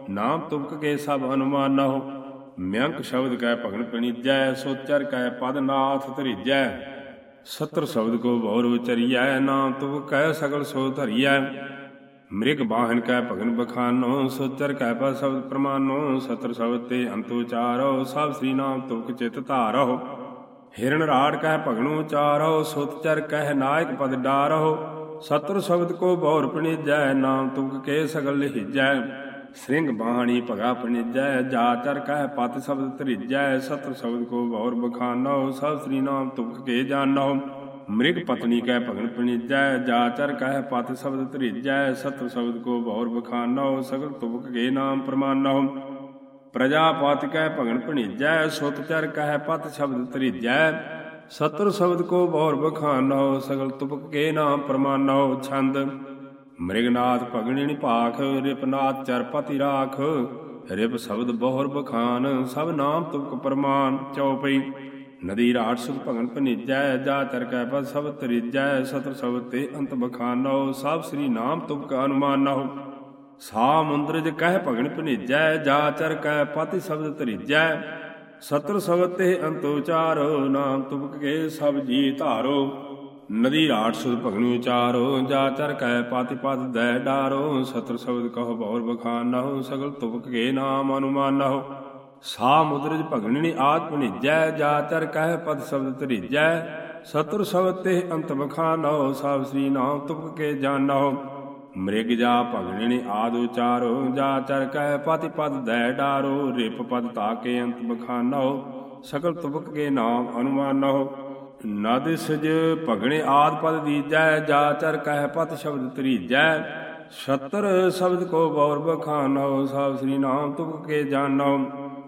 ਨਾਮ ਤੁਮਕ ਕੇ ਸਭ ਅਨੁਮਾਨੋ। ਮਿਆੰਕ ਸ਼ਬਦ ਕਹਿ ਭਗਨ ਪਣੀਜੈ, ਸੁਤ ਚਰ ਕਹਿ ਪਦ ਨਾਥ ਧਰੀਜੈ। ਸਤਰ ਸ਼ਬਦ ਕੋ ਬੌਰ ਵਿਚਰੀਐ, ਨਾਮ ਤੁਮ ਕਹਿ ਸਗਲ ਸੋ ਧਰੀਐ। ਮ੍ਰਿਗ ਬਾਹਨ ਕੈ ਭਗਨ ਬਖਾਨੋ ਸੁਚਰ ਕੈ ਪਾ ਸ਼ਬਦ ਪ੍ਰਮਾਨੋ। ਸਤਰ ਸ਼ਬਦ ਤੇ ਅੰਤ ਸਭ ਸ੍ਰੀ ਨਾਮ ਤੁਮਕ ਚਿਤ ਧਾਰੋ। ਹਿਰਣ ਰਾੜ ਕਹਿ ਭਗਨੁ ਉਚਾਰੋ ਸੁਤ ਚਰ ਕਹਿ ਨਾਇਕ ਪਦ ਡਾਰੋ ਸਤਰ ਸ਼ਬਦ ਕੋ ਬੌਰ ਪਣੀਜੈ, ਨਾਮ ਤੁਮਕ ਕੇ ਸਗਲ ਲਿਜੈ। ਸਿੰਘ ਬਾਣੀ ਭਗਾ ਪਣੀਜੈ, ਜਾ ਚਰ ਕਹਿ ਪਤ ਸ਼ਬਦ ਧਰੀਜੈ। ਸਤਰ ਸ਼ਬਦ ਕੋ ਬੌਰ ਬਖਾਨੋ ਸਭ ਸ੍ਰੀ ਨਾਮ ਤੁਮਕ ਕੇ ਜਾਣੋ ਮ੍ਰਿਗ ਪਤਨੀ ਕਹਿ ਭਗਨ ਪਣੀਜੈ, ਜਾ ਚਰ ਕਹਿ ਪਤ ਸ਼ਬਦ ਧਰੀਜੈ। ਸਤਰ ਸ਼ਬਦ ਕੋ ਬੌਰ ਬਖਾਨੋ ਸਗਲ ਤੁਬਕ ਕੇ ਨਾਮ ਪ੍ਰਮਾਨੋ ਪ੍ਰਜਾਪਤਿ ਕਹਿ ਭਗਨ ਭਣੀਜੈ, ਸੁਤ ਚਰ ਕਹਿ ਪਤ ਸ਼ਬਦ ਧਰੀਜੈ ਸਤਰ ਸ਼ਬਦ ਕੋ ਬੌਰ ਬਖਾਨੋ ਸਗਲ ਤੁਪਕ ਕੇ ਨਾਮ ਪ੍ਰਮਾਨੋ ਛੰਦ। ਮ੍ਰਿਗਨਾਥ ਭਗਣੀ ਭਾਖ, ਰਿਪਨਾਥ ਚਰਪਤੀ ਰਾਖ। ਰਿਪ ਸ਼ਬਦ ਬਹੁਰ ਬਖਾਨ, ਸਭ ਨਾਮ ਤੁਪਕ ਪ੍ਰਮਾਨ, ਚਉਪਈ। ਨਦੀ ਰਾਟ ਸੁਖ ਭਗਨ ਭਨੀਜੈ ਜਾ ਚਰ ਕਹਿ ਪਤ ਸਭ ਤਰੀਜੈ। ਸਤਰ ਸ਼ਬਦ ਤੇ ਅੰਤ ਬਖਾਨੋ ਸਭ ਸ੍ਰੀ ਨਾਮ ਤੁਪਕ ਅਨੁਮਾਨੋ ਸਾ ਮੁੰਦਰਜ ਕਹਿ ਭਗਨ ਭਣੀਜੈ, ਜਾ ਚਰ ਕਹਿ ਪਤਿ ਸ਼ਬਦ ਧਰੀਜੈ। ਸਤਰ ਸ਼ਬਦ ਤੇ ਅੰਤ ਉਚਾਰੋ, ਨਾਮ ਤੁਮਕ ਕੇ ਸਭ ਜੀ ਧਾਰੋ। ਨਦੀ ਰਾਟ ਸੁਧ ਭਗਨ ਉਚਾਰੋ, ਜਾ ਚਰ ਕਹਿ ਪਤਿ ਪਦ ਦੈ ਡਾਰੋ। ਸਤਰ ਸ਼ਬਦ ਕਹੋ ਬੌਰ ਬਖਾਨਹੁ, ਸਗਲ ਤੁਮਕ ਕੇ ਨਾਮ ਅਨੁਮਾਨਹੁ। ਸਾ ਮੁਦਰਜ ਭਗਨਿ ਆਤ ਭਣੀਜੈ, ਜਾ ਚਰ ਕਹਿ ਪਦ ਸ਼ਬਦ ਧਰੀਜੈ। ਸਤਰ ਸ਼ਬਦ ਤੇ ਅੰਤ ਬਖਾਨਹੁ, ਸਭ ਸ੍ਰੀ ਨਾਮ ਤੁਮਕ ਕੇ ਜਾਣਹੁ ਮ੍ਰਿਗ ਜਾ ਭਗਣਿ ਆਦ ਉਚਾਰੋ, ਜਾ ਚਰ ਕਹਿ ਪਤਿ ਪਦ ਦੈ ਡਾਰੋ, ਰਿਪ ਪਦ ਤਾਕੇ ਅੰਤ ਬਖਾਨੋ, ਸਕਲ ਤੁਬਕ ਕੇ ਨਾਮ ਅਨੁਮਾਨੋ। ਨਦ ਸਜ ਭਗਣੇ ਆਦ ਪਦ ਦੀਜੈ, ਜਾ ਚਰ ਕਹਿ ਪਤ ਸ਼ਬਦ ਤਰੀਜੈ। ਛਤਰ ਸ਼ਬਦ ਕੋ ਬੌਰ ਬਖਾਨੋ, ਸਭ ਸ੍ਰੀ ਨਾਮ ਤੁਬਕ ਕੇ ਜਾਣੋ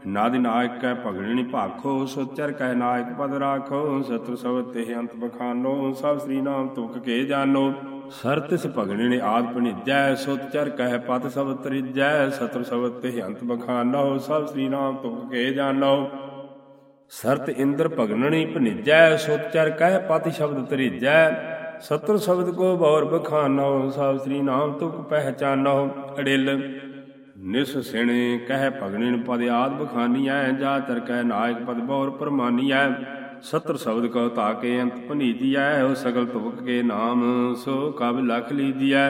ਨਾਦਿ ਨਾਇਕ ਕੈ ਭਗਣਿ ਭਾਖੋ ਸੋਚਰ ਕਹਿ ਨਾਇਕ ਪਦ ਰਾਖੋ, ਸਤਰ ਸ਼ਬਦ ਤੇ ਅੰਤ ਬਖਾਨੋ, ਸਭ ਸ੍ਰੀ ਨਾਮ ਤੁਬਕ ਕੇ ਜਾਣੋ ਸਰਤਿਸ ਭਗਣੇ ਨੇ ਆਦ ਪਣੀਜੈ ਸੁਤ ਚਰ ਕਹਿ ਪਤ ਸਭ ਤਰੀਜੈ ਸਤਰ ਸ਼ਬਦ ਤੇ ਅੰਤ ਬਖਾਨੋ ਸਭ ਸ੍ਰੀ ਨਾਮ ਤੁਮ ਕੇ ਜਾਣੋ ਸਰਤ ਇੰਦਰ ਭਗਣਣੀ ਭਣੀਜੈ ਸੁਤ ਚਰ ਕਹਿ ਪਤ ਸ਼ਬਦ ਤਰੀਜੈ ਸਤਰ ਸ਼ਬਦ ਕੋ ਬੌਰ ਬਖਾਨੋ ਸਭ ਸ੍ਰੀ ਨਾਮ ਤੁਕ ਪਹਿਚਾਨੋ ਅੜਿਲ, ਨਿਸ ਸਿਣੇ ਕਹਿ ਭਗਣਿਨ ਪਦ ਆਦ ਬਖਾਨੀਐ, ਜਾ ਤਰ ਕਹਿ ਨਾਇਕ ਪਦ ਬੌਰ ਪਰਮਾਨੀਐ। ਸਤਰ ਸ਼ਬਦ ਕਉ ਤਾਕੇ ਅੰਤ ਭਨੀਜੀਐ ਉਹ ਸਗਲ ਤੁਵਕ ਕੇ ਨਾਮ, ਸੋ ਕਬ ਲਖ ਲੀਜੀਐ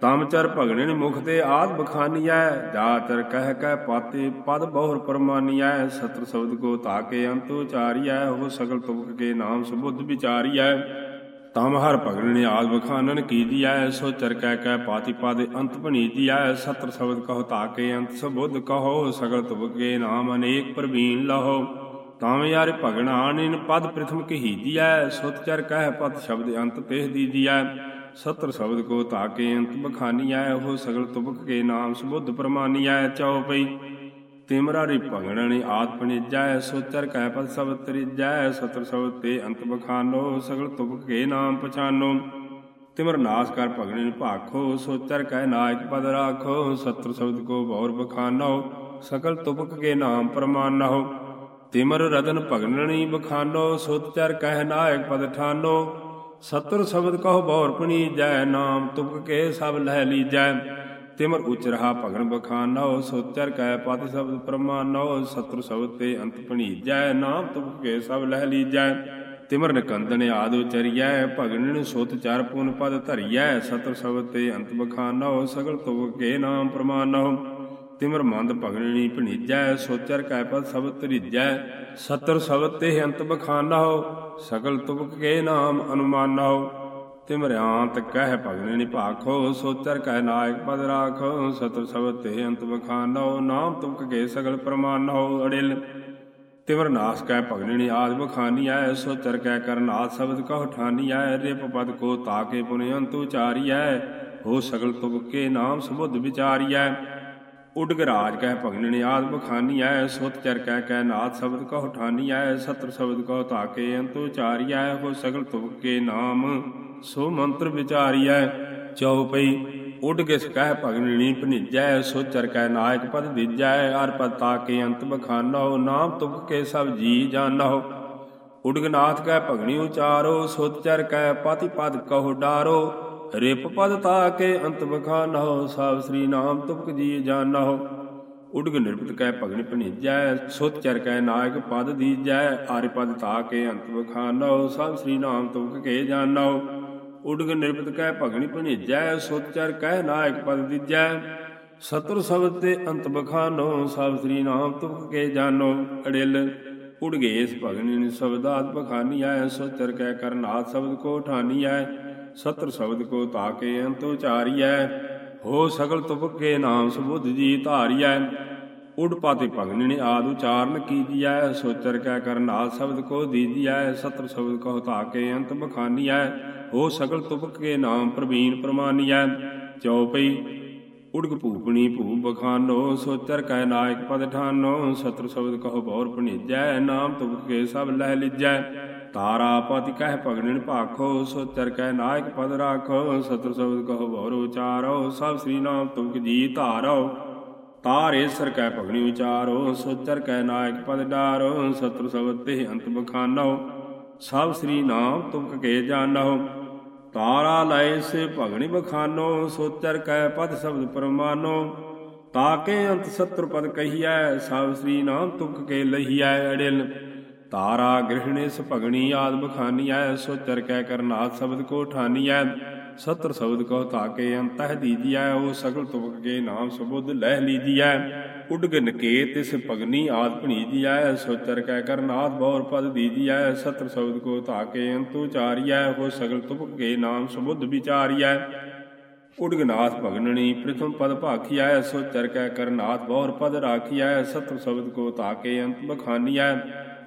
ਤਮ ਚਰ ਭਗਣੇ ਨੇ ਮੁਖ ਤੇ ਆਦ ਬਖਾਨੀਐ, ਜਾ ਚਰ ਕਹਿ ਕਹਿ ਪਾਤੇ ਪਦ ਬਹੁਰ ਪਰਮਾਨੀਐ। ਸਤਰ ਸ਼ਬਦ ਕੋ ਤਾਕੇ ਅੰਤ ਉਚਾਰੀਐ ਹੋ ਸਗਲ ਤੁਵਕ ਕੇ ਨਾਮ ਸੁਬੁੱਧ ਵਿਚਾਰੀਐ। ਤਮ ਹਰ ਭਗਣੇ ਆਦ ਬਖਾਨਨ ਕੀਜੀਐ ਸੋ ਚਰ ਕਹਿ ਕਹਿ ਪਾਤੀ ਪਦ ਅੰਤ ਭਣੀਜੀਐ ਸਤਰ ਸ਼ਬਦ ਕਹੋ ਤਾਕੇ ਅੰਤ ਸੁਬੁੱਧ ਕਹੋ, ਸਗਲ ਤੁਵਕ ਕੇ ਨਾਮ ਅਨੇਕ ਪ੍ਰਵੀਨ ਲਹੋ। ਤਾਮ ਯਾਰ ਭਗਣਾਨਿਨ ਪਦ ਪ੍ਰਥਮ ਕਹੀਜੀਐ ਸੁਤ ਚਰ ਕਹਿ ਪਤ ਸ਼ਬਦ ਅੰਤ ਤੇਹ ਦੀਜੀਐ ਸਤਰ ਸ਼ਬਦ ਕੋ ਤਾਕੇ ਅੰਤ ਬਖਾਨੀਐ, ਉਹ ਸਗਲ ਤੁਬਕ ਕੇ ਨਾਮ ਸੁਬੁੱਧ ਪ੍ਰਮਾਨੀਐ ਚਉਪਈ ਤਿਮਰਾ ਰੀ ਭਗਣਨਿ ਆਤ ਪਣੀਜੈ ਸੋਚਰ ਕਹਿ ਪਤ ਸ਼ਬਦ ਤਰੀਜੈ, ਸਤਰ ਸ਼ਬਦ ਤੇ ਅੰਤ ਬਖਾਨੋ, ਸਗਲ ਤੁਬਕ ਕੇ ਨਾਮ ਪਛਾਨੋ। ਤਿਮਰ ਨਾਸ ਕਰ ਭਗਣਿ ਭਾਖੋ ਸੋਚਰ ਕਹਿ ਨਾਇਕ ਪਦ ਰਾਖੋ, ਸਤਰ ਸ਼ਬਦ ਕੋ ਬੌਰ ਬਖਾਨੋ ਸਕਲ ਤੁਬਕ ਕੇ ਨਾਮ ਪ੍ਰਮਾਨਹੁ ਤਿਮਰ ਰਤਨ ਭਗਨਣੀ ਬਖਾਨੋ, ਸੁਤ ਚਰ ਕਹਿ ਨਾਇਕ ਪਦ ਠਾਨੋ। ਸਤਰ ਸ਼ਬਦ ਕਹੋ ਬੌਰ ਪਣੀ ਜੈ, ਨਾਮ ਤੁਪਕ ਕੇ ਸਭ ਲਹਿ ਲੀਜੈ। ਤਿਮਰ ਉਚ ਰਹਾ ਭਗਨ ਬਖਾਨੋ, ਸੁਤ ਚਰ ਕਹਿ ਪਦ ਸ਼ਬਦ ਪ੍ਰਮਾਨੋ। ਸਤਰ ਸ਼ਬਦ ਤੇ ਅੰਤ ਪਣੀਜੈ ਨਾਮ ਤੁਪਕ ਕੇ ਸਭ ਲਹਿ ਲੀਜੈ। ਤਿਮਰ ਨਿਕੰਦਨ ਆਦ ਉਚਰੀਐ, ਭਗਨਣ ਸੁਤ ਚਰ ਪੂਨ ਪਦ ਧਰੀਐ। ਸਤਰ ਸ਼ਬਦ ਤੇ ਅੰਤ ਬਖਾਨੋ, ਸਗਲ ਤੁਪਕ ਕੇ ਨਾਮ ਪ੍ਰਮਾਨੋ। ਤਿਮਰ ਮੰਦ ਭਗਣੀ ਭਣੀਜੈ ਸੋਚਰ ਕੈ ਪਦ ਸਬਦ ਤਰੀਜੈ ਸਤਰ ਸ਼ਬਦ ਤੇ ਅੰਤ ਬਖਾਨਹੁ ਸਕਲ ਤੁਬਕ ਕੇ ਨਾਮ ਅਨੁਮਾਨਹੁ ਤਿਮਰਿਆਂਤ ਕਹਿ ਭਗਣੀ ਭਾਖੋ ਸੋਚਰ ਕੈ ਨਾਇਕ ਪਦ ਰਾਖੋ। ਸਤਰ ਸ਼ਬਦ ਤੇ ਅੰਤ ਬਖਾਨਹੁ ਨਾਮ ਤੁਬਕ ਕੇ ਸਗਲ ਪ੍ਰਮਾਨਹੁ ਅੜਿਲ। ਤਿਮਰ ਨਾਸ ਕੈ ਭਗਣੀ ਆਦ ਬਖਾਨੀਐ ਸੋਚਰ ਕੈ ਕਰਨਾਥ ਸ਼ਬਦ ਕਹੁ ਠਾਨੀਐ। ਰਿਪ ਪਦ ਕੋ ਤਾਕੇ ਪੁਨ ਅੰਤ ਉਚਾਰੀਐ ਹੋ ਸਗਲ ਤੁਬਕੇ ਨਾਮ ਸੁਬੁੱਧ ਵਿਚਾਰੀਐ। ਉਡਗ ਰਾਜ ਕਹਿ ਭਗਨਿ ਆਦ ਬਖਾਨੀਐ ਸੁਤ ਚਰ ਕਹਿ ਕਹਿ ਨਾਥ ਸ਼ਬਦ ਕਹੁ ਠਾਨੀਐ ਸਤਰ ਸ਼ਬਦ ਕਹੁ ਤਾਕੇ ਅੰਤ ਉਚਾਰੀਐ ਹੋ ਸਗਲ ਤੁਬਕੇ ਨਾਮ, ਸੋ ਮੰਤਰ ਵਿਚਾਰੀਐ ਚਉਪਈ ਉਡ ਗਿਸ ਕਹਿ ਭਗਨਿ ਭਨਿਜੈ ਸੋ ਚਰ ਕਹਿ ਨਾਇਕ ਪਦ ਦੀਜੈ ਅਰ ਪਦ ਤਾਕੇ ਅੰਤ ਬਖਾਨੋ ਨਾਮ ਤੁਬਕੇ ਸਭ ਜੀ ਜਾਣੋ ਉਡਗਨਾਥ ਕਹਿ ਭਗਣੀ ਉਚਾਰੋ ਸੋਚਰ ਕਹਿ ਪਤੀ ਪਦ ਕਹੋ ਡਾਰੋ ਰਿਪ ਪਦ ਤਾ ਕੇ ਅੰਤ ਬਖਾਨਹੁ ਸਭ ਸ੍ਰੀ ਨਾਮ ਤੁਪਕ ਜੀ ਜਾਣਹੁ ਉਡਗ ਨਿਰਪਤ ਕੈ ਭਗਣੀ ਭਣੀਜੈ, ਸੁਤ ਚਰ ਕੈ ਨਾਇਕ ਪਦ ਦੀਜੈ, ਆਰਿ ਪਦ ਤਾ ਕੇ ਅੰਤ ਬਖਾਨਹੁ ਸਭ ਸ੍ਰੀ ਨਾਮ ਤੁਪਕ ਕੇ ਜਾਣਹੁ ਉਡਗ ਨਿਰਪਤ ਕੈ ਭਗਣੀ ਭਣੀਜੈ, ਸੁਤ ਚਰ ਕੈ ਨਾਇਕ ਪਦ ਦੀਜੈ। ਸਤਰ ਸ਼ਬਦ ਤੇ ਅੰਤ ਬਖਾਨੋ ਸਭ ਸ੍ਰੀ ਨਾਮ ਤੁਪਕ ਕੇ ਜਾਣੋ ਅੜਿਲ ਉੜਗੇ ਇਸ ਭਗਨੀ ਭਗਣੀ ਸ਼ਬਦਾਤ ਬਖਾਨੀਐ ਸੋਚਰ ਕੈ ਕਰਨਾਥ ਸ਼ਬਦ ਕੋ ਠਾਨੀਐ। ਸਤਰ ਸ਼ਬਦ ਕੋ ਤਾਕੇ ਅੰਤ ਉਚਾਰੀਐ, ਹੋ ਸਗਲ ਤੁਪਕ ਕੇ ਨਾਮ ਸੁਬੁੱਧ ਜੀ ਧਾਰੀਐ। ਉਡ ਪਾਤੇ ਭਗਣੀ ਆਦ ਉਚਾਰਨ ਕੀਜੀਐ, ਸੋਚਰ ਕੈ ਕਰਨਾਥ ਸ਼ਬਦ ਕੋ ਦੀਜੀਐ, ਸਤਰ ਸ਼ਬਦ ਕੋ ਤਾਕੇ ਅੰਤ ਬਖਾਨੀਐ, ਹੋ ਸਗਲ ਤੁਪਕ ਕੇ ਨਾਮ ਪ੍ਰਵੀਨ ਪ੍ਰਮਾਨੀਐ। ਚਉਪਈ ਉਡਗ ਭੂਪਣੀ ਭੂ ਬਖਾਨੋ, ਸੋਚਰ ਕੈ ਨਾਇਕ ਪਦ ਠਾਨੋ, ਸਤਰ ਸ਼ਬਦ ਕਹੋ ਬੌਰ ਭਣੀਜੈ, ਨਾਮ ਤੁਮਕ ਕੇ ਸਭ ਲਹਿ ਲਿਜੈ। ਤਾਰਾ ਪਤਿ ਕਹਿ ਭਗਣਨ ਭਾਖੋ ਸੋਚਰ ਕਹਿ ਨਾਇਕ ਪਦ ਰਾਖੋ ਸਤਰ ਸ਼ਬਦ ਕਹੋ ਬੌਰ ਉਚਾਰੋ, ਸਭ ਸ੍ਰੀ ਨਾਮ ਤੁਮਕ ਜੀ ਧਾਰੋ। ਤਾਰੇ ਸਰ ਕੈ ਭਗਣੀ ਉਚਾਰੋ ਸੋਚਰ ਕੈ ਨਾਇਕ ਪਦ ਡਾਰੋ ਸਤਰ ਸ਼ਬਦ ਤੇ ਅੰਤ ਬਖਾਨੋ। ਸਭ ਸ੍ਰੀ ਨਾਮ ਤੁਮਕ ਕੇ ਜਾਣੋ। ਤਾਰਾ ਲਏ ਸੇ ਭਗਣੀ ਬਖਾਨੋ ਸੋਚਰ ਕੈ ਪਦ ਸ਼ਬਦ ਪਰਮਾਨੋ। ਤਾਕੇ ਅੰਤ ਸਤਰ ਪਦ ਕਹੀਐ, ਸਭ ਸ੍ਰੀ ਨਾਮ ਤੁਕ ਕੇ ਲਹੀਐ ਅੜਿਲ। ਤਾਰਾ ਗ੍ਰਹਿਣੇ ਸ ਭਗਣੀ ਆਦ ਬਖਾਨੀਐ ਸੋਚਰ ਕੈ ਕਰਨਾਥ ਸ਼ਬਦ ਕੋ ਠਾਨੀਐ, ਸਤਰ ਸ਼ਬਦ ਕੋ ਤਾਕੇ ਅੰਤਹ ਦੀਜੀਐ, ਉਹ ਸਗਲ ਤੁਕ ਕੇ ਨਾਮ ਸੁਬੁੱਧ ਲਹਿ ਲੀਜੀਐ। ਉਡਗ ਨਕੇ ਤਿਸ ਭਗਨੀ ਆਦ ਭਣੀਜੀਐ ਸੋਚਰ ਕੈ ਕਰਨਾਥ ਬੌਰ ਪਦ ਦੀਜੀਐ, ਸਤਰ ਸ਼ਬਦ ਕੋ ਤਾਕੇ ਅੰਤ ਉਚਾਰੀਐ ਹੋ ਸਗਲ ਤੁਪਕ ਕੇ ਨਾਮ ਸੁਬੁੱਧ ਵਿਚਾਰੀਐ। ਉਡਗਨਾਥ ਭਗਨਣੀ ਪ੍ਰਥਮ ਪਦ ਭਾਖੀਐ ਸੋਚਰ ਕੈ ਕਰਨਾਥ ਬੌਰ ਪਦ ਰਾਖੀਐ, ਸਤਰ ਸ਼ਬਦ ਕੋ ਤਾਕੇ ਅੰਤ ਬਖਾਨੀਐ।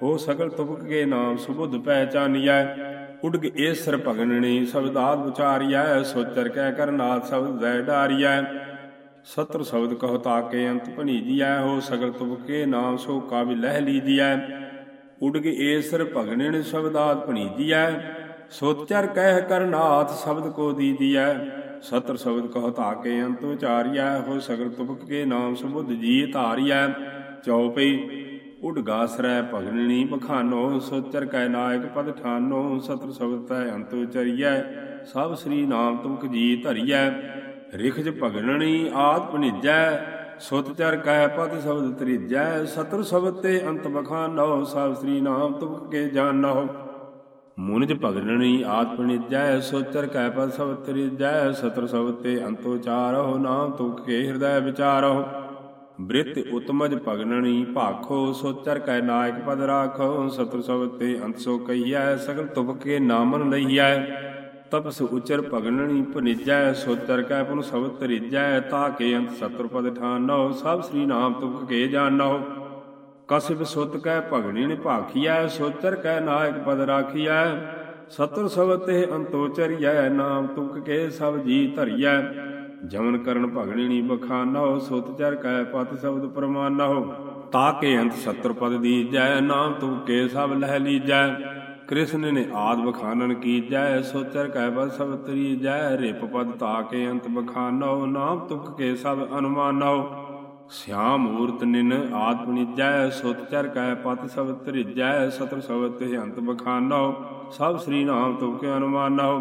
ਹੋ ਸਗਲ ਤੁਪਕ ਕੇ ਨਾਮ ਸੁਬੁੱਧ ਪਹਿਚਾਨੀਐ ਉਡਗ ਏਸਰ ਭਗਨਣੀ ਸ਼ਬਦਾਤ ਵਿਚਾਰੀਐ ਸੋਚਰ ਕਹਿ ਕਰਨਾਥ ਸ਼ਬਦ ਦੈ ਡਾਰੀਐ। ਸਤਰ ਸ਼ਬਦ ਕਹੋ ਤਾਕੇ ਅੰਤ ਭਣੀਜੀਐ, ਹੋ ਸਗਲ ਤੁਬਕੇ ਨਾਮ ਸੋ ਕਾਬਿ ਲਹਿ ਲੀਜੀਐ। ਉਡਗ ਏਸਰ ਭਗਨਣ ਸ਼ਬਦਾਤ ਭਣੀਜੀਐ। ਸੋਚਰ ਕਹਿ ਕਰਨਾਥ ਸ਼ਬਦ ਕੋ ਦੀਜੀਐ। ਸਤਰ ਸ਼ਬਦ ਕਹੋ ਤਾਕੇ ਅੰਤ ਉਚਾਰੀਐ ਹੋ ਸਗਲ ਤੁਪਕ ਕੇ ਨਾਮ ਸੁਬੁੱਧ ਜੀ ਧਾਰੀਐ। ਚਉਪਈ ਉਡਗਾਸਰੈ ਭਗਨਣੀ ਬਖਾਨੋ ਸੋਚਰ ਕੈ ਨਾਇਕ ਪਦ ਠਾਨੋ ਸਤਰ ਸ਼ਬਦ ਤੈ ਅੰਤ ਉਚਰੀਐ, ਸਭ ਸ੍ਰੀ ਨਾਮ ਤੁਮਕ ਜੀ ਧਰੀਐ, ਰਿਖਜ ਭਗਣਣੀ ਆਦ ਭਣੀਜੈ, ਸੁਤ ਚਰ ਕੈ ਪਦ ਸ਼ਬਦ ਤ੍ਰਿਜੈ ਸਤਰ ਸ਼ਬਦ ਤੇ ਅੰਤ ਬਖਾਨੋ ਸਭ ਸ੍ਰੀ ਨਾਮ ਤੁਮਕ ਕੇ ਜਾਣੋ। ਮੁਨਜ ਭਗਣਣੀ ਆਦ ਭਣੀਜੈ ਸੋਚਰ ਕੈ ਪਦ ਸ਼ਬਦ ਤ੍ਰਿਜੈ ਸਤਰ ਸ਼ਬਦ ਤੇ ਅੰਤ ਉਚਾਰੋ ਨਾਮ ਤੁਮਕ ਕੇ ਹਿਰਦੈ ਵਿਚਾਰੋ ਬ੍ਰਿਤ ਉਤਮਜ ਭਗਣਣੀ ਭਾਖੋ ਸੋਚਰ ਕੈ ਨਾਇਕ ਪਦ ਰਾਖੋ ਸਤਰ ਸ਼ਬਦ ਤੇ ਅੰਤ ਸੋ ਕਹੀਐ, ਸਗਲ ਤੁਮਕ ਕੇ ਨਾਮਨ ਲਈਐ। ਤਪਸ ਉਚਰ ਭਗਣਣੀ ਭਨਿਜੈ ਸੋਤਰ ਕੈ ਪੁਨ ਸਬਦ ਤਰਿਜੈ ਤਾ ਕੇ ਅੰਤ ਸਤਰ ਪਦ ਠਾਨੋ, ਸਭ ਸ੍ਰੀ ਨਾਮ ਤੁਕ ਕੇ ਜਾਣੋ ਕਸਿਬ ਸੁਤ ਕੈ ਭਗਣੀ ਭਾਖੀਐ ਸੋਤਰ ਕੈ ਨਾਇਕ ਪਦ ਰਾਖੀਐ। ਸਤਰ ਸਬਦ ਤੇ ਅੰਤੋਚਰੀਐ, ਨਾਮ ਤੁਕ ਕੇ ਸਭ ਜੀ ਧਰੀਐ। ਜਮਨ ਕਰਨ ਭਗਣੀ ਬਖਾਨੋ ਸੁਤ ਚਰ ਕੈ ਪਤ ਸ਼ਬਦ ਪ੍ਰਮਾਨੋ ਤਾਕੇ ਅੰਤ ਸਤਰ ਪਦ ਦੀਜੈ, ਨਾਮ ਤੁਕ ਕੇ ਸਭ ਲਹਿ ਲੀਜੈ। ਕ੍ਰਿਸ਼ਨ ਨੇ ਆਦ ਬਖਾਨਨ ਕੀਜੈ ਸੋਚਰ ਕੈ ਬਸ ਸਭ ਤਰੀ ਜੈ ਰਿਪ ਪਦ ਤਾਕੇ ਅੰਤ ਬਖਾਨੋ ਨਾਮ ਤੁਕ ਕੇ ਸਭ ਅਨੁਮਾਨੋ ਸਿਆਮ ਮੂਰਤ ਨਿਨ ਆਦ ਪੁනිਜੈ ਸੋਚਰ ਕੈ ਪਤ ਸਭ ਤਰਿਜੈ। ਸਤਰ ਸਭ ਤੇ ਅੰਤ ਬਖਾਨੋ ਸਭ ਸ੍ਰੀ ਨਾਮ ਤੁਕ ਕੇ ਅਨੁਮਾਨੋ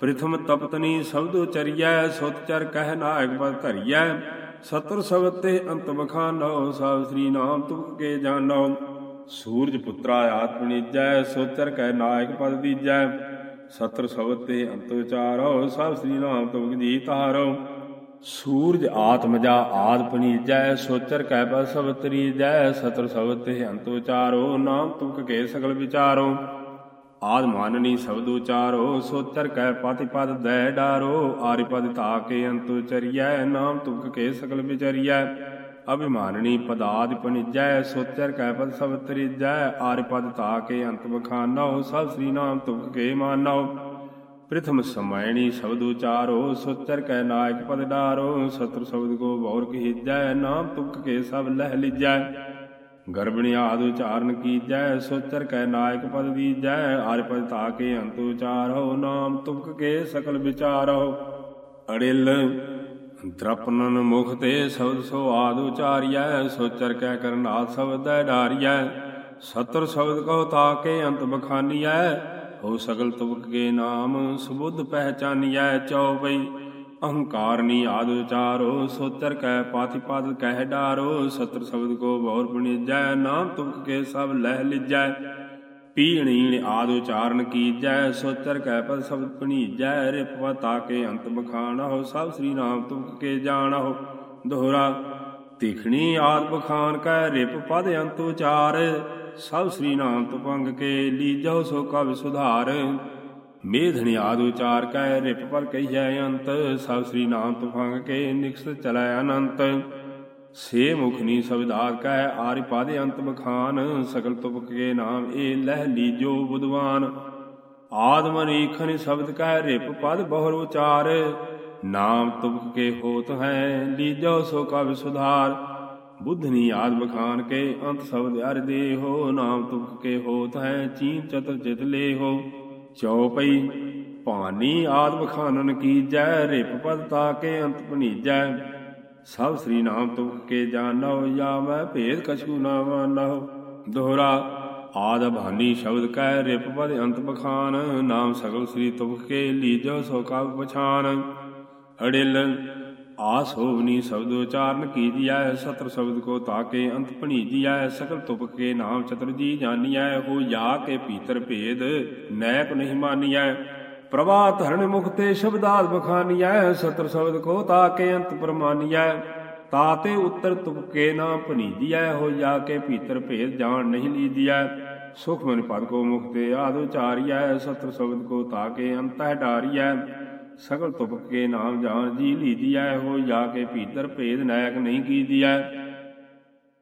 ਪ੍ਰਥਮ ਤਪਤਨੀ ਸ਼ਬਦੋ ਚਰੀਐ ਸੋਚਰ ਕਹਿ ਨਾਇਕ ਪਦ ਧਰੀਐ। ਸਤਰ ਸਬਦ ਤੇ ਅੰਤ ਬਖਾਨੋ ਸਭ ਸ੍ਰੀ ਨਾਮ ਤੁਕ ਕੇ ਜਾਣੋ ਸੂਰਜ ਪੁੱਤਰਾ ਆਤਮਨਿਜੈ ਸੋਚਰ ਕੈ ਨਾਇਕ ਪਦ ਦੀਜੈ ਸਤਰ ਸ਼ਬਦ ਤੇ ਅੰਤ ਵਿਚਾਰੋ ਸਭ ਸ੍ਰੀ ਨਾਮ ਤੁਮਕ ਜੀ ਤਾਰੋ ਸੂਰਜ ਆਤਮਜਾ ਆਦ ਪਨੀਜੈ ਸੋਚਰ ਕੈ ਪਦ ਸਭ ਤਰੀਜੈ। ਸਤਰ ਸ਼ਬਦ ਤੇ ਅੰਤ ਵਿਚਾਰੋ ਨਾਮ ਤੁਕ ਕੇ ਸਗਲ ਵਿਚਾਰੋ। ਆਦ ਮਾਨਨੀ ਸ਼ਬਦ ਉਚਾਰੋ, ਸੋਚਰ ਕੈ ਪਾਤਿ ਪਦ ਦੈ ਡਾਰੋ, ਆਰਿ ਪਦ ਤਾਕੇ ਅੰਤ ਉਚਰੀਐ ਨਾਮ ਤੁਮਕ ਕੇ ਸਗਲ ਵਿਚਰੀਐ। ਅਭਿਮਾਨਣੀ ਪਦਾਦ ਪਨਿਜੈ, ਸੋਚਰ ਕੈ ਪਦ ਸਭ ਤ੍ਰਿਜੈ, ਆਰਿ ਪਦ ਤਾਕੇ ਅੰਤ ਬਖਾਨੋ ਸਭ ਸ੍ਰੀ ਨਾਮ ਤੁਕ ਕੇ ਮਾਨੋ ਪ੍ਰਥਮ ਸਮੈਣੀ ਸ਼ਬਦ ਉਚਾਰੋ, ਸੋਚਰ ਕੈ ਨਾਇਕ ਪਦ ਡਾਰੋ ਸਤਰ ਸ਼ਬਦ ਕੋ ਬੌਰ ਕਹੀਜੈ, ਨਾਮ ਤੁਕ ਕੇ ਸਭ ਲਹਿ ਲਿਜੈ। ਗਰਭਣੀ ਆਦ ਉਚਾਰਨ ਕੀਜੈ, ਸੋਚਰ ਕੈ ਨਾਇਕ ਪਦ ਦੀਜੈ ਆਰਿ ਪਦ ਤਾਕੇ ਅੰਤ ਉਚਾਰੋ ਨਾਮ ਤੁਕ ਕੇ ਸਕਲ ਵਿਚਾਰੋ ਅੜਿਲ ਦ੍ਰਪਨਨ ਮੁਖ ਤੇ ਸ਼ਬਦ ਸੋ ਆਦ ਉਚਾਰੀਐ, ਸੋਚਰ ਕੈ ਕਰਨਾਥ ਸ਼ਬਦੈ ਡਾਰੀਐ। ਸਤਰ ਸ਼ਬਦ ਕਹੋ ਤਾਕੇ ਅੰਤ ਬਖਾਨੀਐ, ਹੋ ਸਗਲ ਤੁਬਕ ਕੇ ਨਾਮ ਸੁਬੁੱਧ ਪਹਿਚਾਨੀਐ ਚਉਪਈ ਅਹੰਕਾਰਨੀ ਆਦ ਵਿਚਾਰੋ ਸੋਤਰ ਕੈ ਪਾਤੀ ਪਾਦ ਕਹਿ ਡਾਰੋ ਸਤਰ ਸ਼ਬਦ ਕੋ ਬਹੁਰ ਬਣੀਜੈ, ਨਾਮ ਤੁਮਕ ਕੇ ਸਭ ਲਹਿ ਲਿਜੈ। ਪੀਣੀਣ ਆਦ ਉਚਾਰਨ ਕੀਜੈ ਸੋਤਰ ਕੈ ਪਦ ਸ਼ਬਦ ਪਣੀਜੈ ਰਿਪਵਾ ਤਾਕੇ ਅੰਤ ਬਖਾਣਹੁ, ਸਭ ਸ੍ਰੀ ਨਾਮ ਤੁਮਕ ਕੇ ਜਾਣਹੁ। ਦੋਹਰਾ, ਤਿਖਣੀ ਆਦ ਬਖਾਨ ਕੈ, ਰਿਪ ਪਦ ਅੰਤ ਉਚਾਰ, ਸਭ ਸ੍ਰੀ ਨਾਮ ਤੁਪੰਗ ਕੇ ਲੀਜਹੁ, ਸੋ ਕਾ ਸੁਧਾਰ। ਮੇਧਣੀ ਆਦ ਉਚਾਰ ਕੈ ਰਿਪ ਪਰ ਕਹੀਐ ਅੰਤ, ਸਭ ਸ੍ਰੀ ਨਾਮ ਤੁਫੰਗ ਕੇ ਨਿਕਸਤ ਚਲੈ ਅਨੰਤ। ਸੇ ਮੁਖਨੀ ਸਬਦਾਤ ਕੈ ਆਰਿ ਪਾਦੇ ਅੰਤ ਬਖਾਨ ਸਕਲ ਤੁਪਕ ਕੇ ਨਾਮ ਏ ਲਹਿ ਲੀਜੋ ਬੁਧਵਾਨ। ਆਦਮ ਰੀਖਨ ਸ਼ਬਦ ਕੈ ਰਿਪ ਪਦ ਬਹੁਰ ਉਚਾਰ, ਨਾਮ ਤੁਪਕ ਕੇ ਹੋਤ ਹੈ ਲੀਜੋ ਸੋ ਕਾ ਵਿਸੁਧਾਰ ਬੁੱਧਨੀ ਆਦ ਬਖਾਨ ਕੇ ਅੰਤ ਸ਼ਬਦ ਅਰ ਦੇਹੋ, ਨਾਮ ਤੁਪਕ ਕੇ ਹੋਤ ਹੈ ਚੀਨ ਚਤਰ ਚਿਤ ਲੇਹੋ। ਚਉਪਈ, ਭਾਨੀ ਆਦ ਬਖਾਨਨ ਕੀਜੈ, ਰਿਪ ਪਦ ਤਾਕੇ ਅੰਤ ਪਨੀਜੈ। ਸਭ ਸ੍ਰੀ ਨਾਮ ਤੁਮਕ ਕੇ ਜਾਣੋ ਜਾਂ ਮੈਂ ਭੇਦ ਕਛੂ ਨਾ ਮਾਨੋ ਦੋਹਰਾ, ਆਦ ਭਾਨੀ ਸ਼ਬਦ ਕਹਿ ਰਿਪ ਪਦ ਅੰਤ ਬਖਾਨ ਨਾਮ ਸਗਲ ਸ੍ਰੀ ਤੁਮਕ ਕੇ ਲੀਜੋ ਸੋ ਕਾ ਪਛਾਨ। ਅੜਿਲ ਆਸ ਹੋਵਨੀ ਸ਼ਬਦ ਉਚਾਰਨ ਕੀਜੀਐ ਸਤਰ ਸ਼ਬਦ ਕੋ ਤਾਕੇ ਅੰਤ ਭਣੀਜੀਐ ਸਕਲ ਤੁਪਕ ਕੇ ਨਾਮ ਚਤੁਰ ਜੀ ਜਾਨੀਐ? ਹੋ ਜਾ ਕੇ ਭੀਤਰ ਭੇਦ ਨੈਕ ਨਹੀਂ ਮਾਨੀਐ? ਪ੍ਰਭਾ ਧਰਣ ਮੁਖ ਤੇ ਸ਼ਬਦਾਤ ਬਖਾਨੀਐ? ਸਤਰ ਸ਼ਬਦ ਕੋ ਤਾਕੇ ਅੰਤ ਪਰਮਾਨੀਐ? ਤਾਤੇ ਉੱਤਰ ਤੁਪਕੇ ਨਾ ਭਣੀਜੀਐ ਹੋ ਜਾ ਕੇ ਭੀਤਰ ਭੇਦ ਜਾਣ ਨਹੀਂ ਲੀਜੀਐ? ਸੁਖ ਮਨ ਪਦ ਕੋ ਮੁਖ ਤੇ ਆਦ ਉਚਾਰੀਐ? ਸਤਰ ਸ਼ਬਦ ਕੋ ਤਾਕੇ ਅੰਤਹਿ ਡਾਰੀਐ? ਸਗਲ ਤੁਪਕ ਕੇ ਨਾਮ ਜਾਣ ਜੀ ਲੀਜੀਐ ਹੋ ਜਾ ਕੇ ਭੀਤਰ ਭੇਦ ਨਾਇਕ ਨਹੀਂ ਕੀਜੀਐ